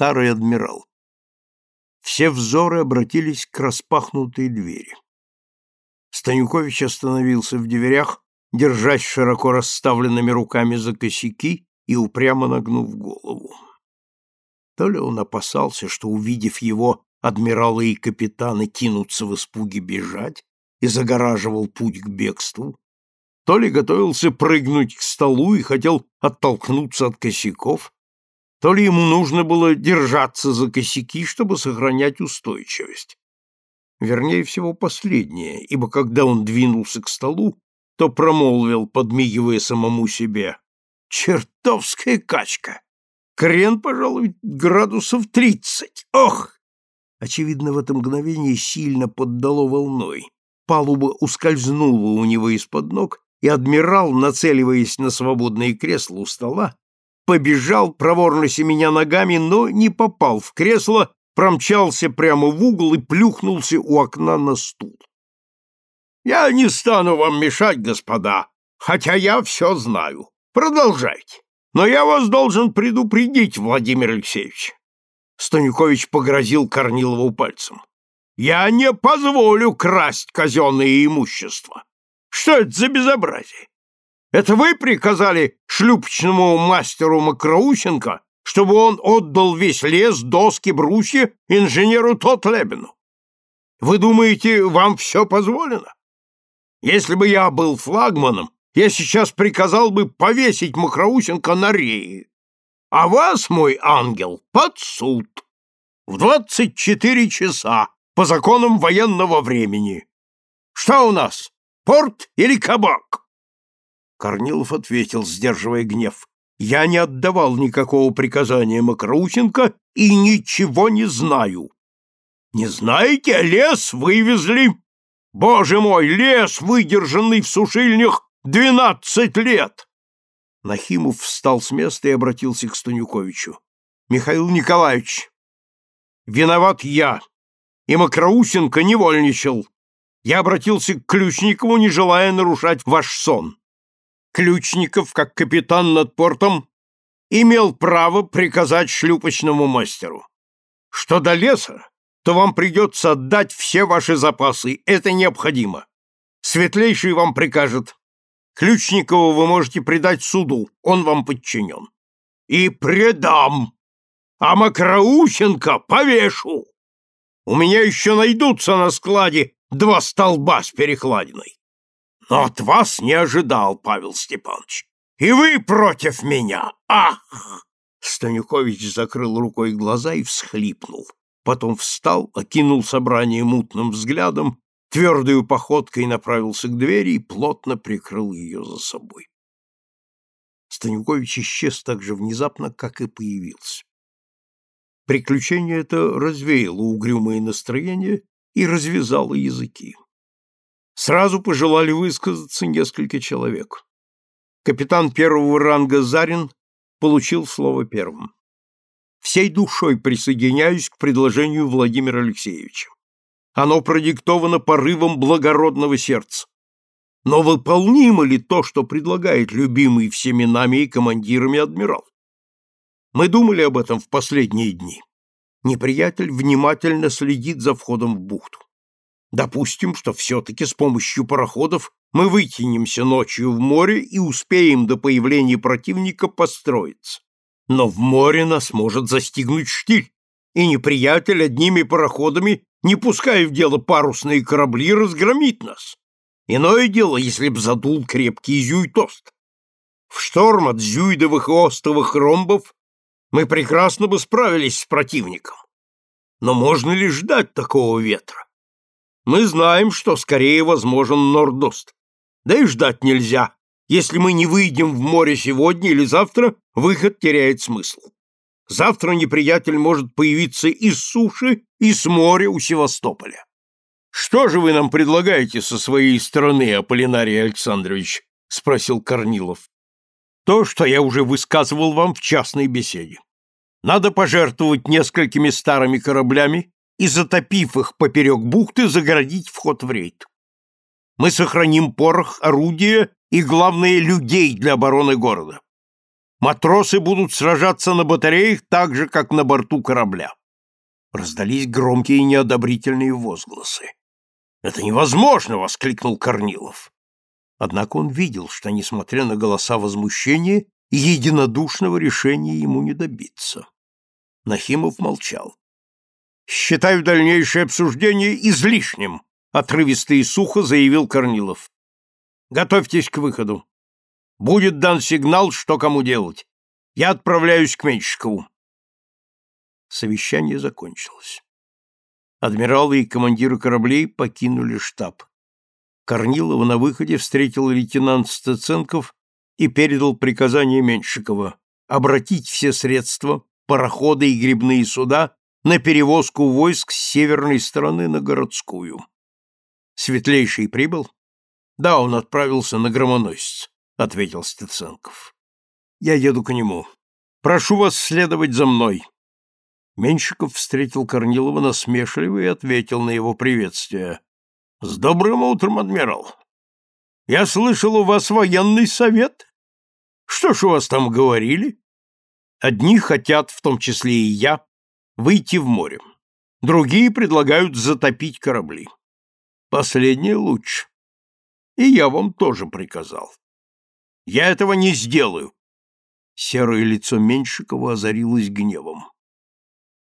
старый адмирал. Все взоры обратились к распахнутой двери. Станюкович остановился в дверях, держась широко расставленными руками за косяки и упрямо нагнув голову. То ли он опасался, что, увидев его, адмиралы и капитаны кинутся в испуге бежать и загораживал путь к бегству, то ли готовился прыгнуть к столу и хотел оттолкнуться от косяков, то ли ему нужно было держаться за косяки, чтобы сохранять устойчивость. Вернее всего, последнее, ибо когда он двинулся к столу, то промолвил, подмигивая самому себе. «Чертовская качка! Крен, пожалуй, градусов тридцать! Ох!» Очевидно, в это мгновение сильно поддало волной. Палуба ускользнула у него из-под ног, и адмирал, нацеливаясь на свободное кресло у стола, побежал, проворно семеня ногами, но не попал в кресло, промчался прямо в угол и плюхнулся у окна на стул. «Я не стану вам мешать, господа, хотя я все знаю. Продолжайте. Но я вас должен предупредить, Владимир Алексеевич». Станюкович погрозил Корнилову пальцем. «Я не позволю красть казенное имущество. Что это за безобразие? Это вы приказали шлюпочному мастеру Макроусенко, чтобы он отдал весь лес, доски, брусья инженеру Тотлебину? Вы думаете, вам все позволено? Если бы я был флагманом, я сейчас приказал бы повесить Макроусенко на рее, а вас, мой ангел, под суд в двадцать четыре часа по законам военного времени. Что у нас, порт или кабак? Корнилов ответил, сдерживая гнев. «Я не отдавал никакого приказания Макроученко и ничего не знаю». «Не знаете, лес вывезли? Боже мой, лес, выдержанный в сушильнях двенадцать лет!» Нахимов встал с места и обратился к Станюковичу. «Михаил Николаевич, виноват я, и Макроусенко невольничал. Я обратился к Ключникову, не желая нарушать ваш сон. Ключников, как капитан над портом, имел право приказать шлюпочному мастеру. Что до леса, то вам придется отдать все ваши запасы, это необходимо. Светлейший вам прикажет. Ключникова вы можете предать суду, он вам подчинен. И предам, а Макроусенко повешу. У меня еще найдутся на складе два столба с перекладиной. Но от вас не ожидал, Павел Степанович. И вы против меня! Ах!» Станюкович закрыл рукой глаза и всхлипнул. Потом встал, окинул собрание мутным взглядом, твердой походкой направился к двери и плотно прикрыл ее за собой. Станюкович исчез так же внезапно, как и появился. Приключение это развеяло угрюмое настроение и развязало языки. Сразу пожелали высказаться несколько человек. Капитан первого ранга Зарин получил слово первым. Всей душой присоединяюсь к предложению Владимира Алексеевича. Оно продиктовано порывом благородного сердца. Но выполнимо ли то, что предлагает любимый всеми нами и командирами адмирал? Мы думали об этом в последние дни. Неприятель внимательно следит за входом в бухту. Допустим, что все-таки с помощью пароходов мы вытянемся ночью в море и успеем до появления противника построиться. Но в море нас может застигнуть штиль, и неприятель одними пароходами, не пуская в дело парусные корабли, разгромит нас. Иное дело, если б задул крепкий зюйтост. В шторм от зюйдовых и остовых ромбов мы прекрасно бы справились с противником. Но можно ли ждать такого ветра? Мы знаем, что скорее возможен нордост. Да и ждать нельзя. Если мы не выйдем в море сегодня или завтра, выход теряет смысл. Завтра неприятель может появиться и с суши, и с моря у Севастополя. Что же вы нам предлагаете со своей стороны, Аполлинарий Александрович? спросил Корнилов. То, что я уже высказывал вам в частной беседе. Надо пожертвовать несколькими старыми кораблями и, затопив их поперек бухты, загородить вход в рейд. Мы сохраним порох, орудия и, главное, людей для обороны города. Матросы будут сражаться на батареях так же, как на борту корабля. Раздались громкие неодобрительные возгласы. «Это невозможно!» — воскликнул Корнилов. Однако он видел, что, несмотря на голоса возмущения, единодушного решения ему не добиться. Нахимов молчал. «Считаю дальнейшее обсуждение излишним», — отрывисто и сухо заявил Корнилов. «Готовьтесь к выходу. Будет дан сигнал, что кому делать. Я отправляюсь к Меньшикову». Совещание закончилось. Адмиралы и командиры кораблей покинули штаб. Корнилова на выходе встретил лейтенант Стеценков и передал приказание Меньшикова обратить все средства, пароходы и грибные суда на перевозку войск с северной стороны на городскую. Светлейший прибыл? Да, он отправился на громоносец, ответил Стеценков. Я еду к нему. Прошу вас следовать за мной. Меньшиков встретил Корнилова насмешливо и ответил на его приветствие. — С добрым утром, адмирал! Я слышал, у вас военный совет. Что ж у вас там говорили? Одни хотят, в том числе и я, выйти в море. Другие предлагают затопить корабли. Последнее лучше. И я вам тоже приказал. Я этого не сделаю. Серое лицо Меньшикова озарилось гневом.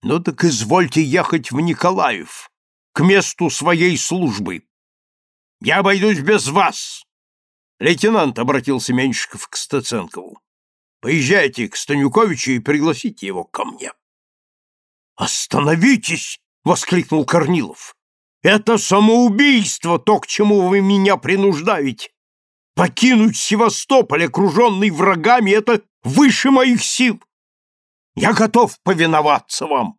Ну так извольте ехать в Николаев, к месту своей службы. Я обойдусь без вас. Лейтенант обратился Меньшиков к Стаценкову. Поезжайте к Станюковичу и пригласите его ко мне. Остановитесь, воскликнул Корнилов. Это самоубийство, то, к чему вы меня принуждаете. Покинуть Севастополь, окруженный врагами, это выше моих сил. Я готов повиноваться вам.